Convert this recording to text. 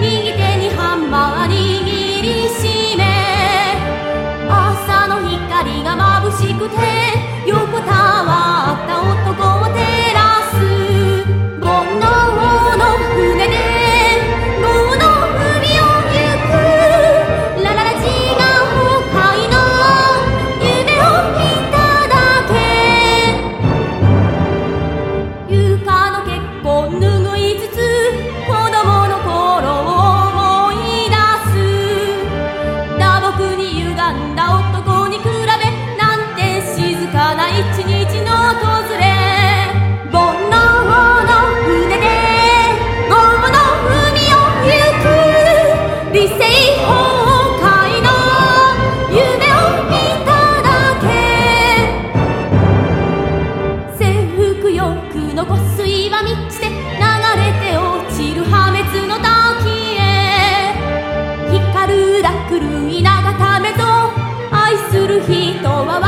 你。一日の訪れ煩悩の船で桃の海を行く。理性崩壊の夢を見ただけ。制服よく残すは道で流れて落ちる破滅の滝へ。光るラク落雷がためと愛する人は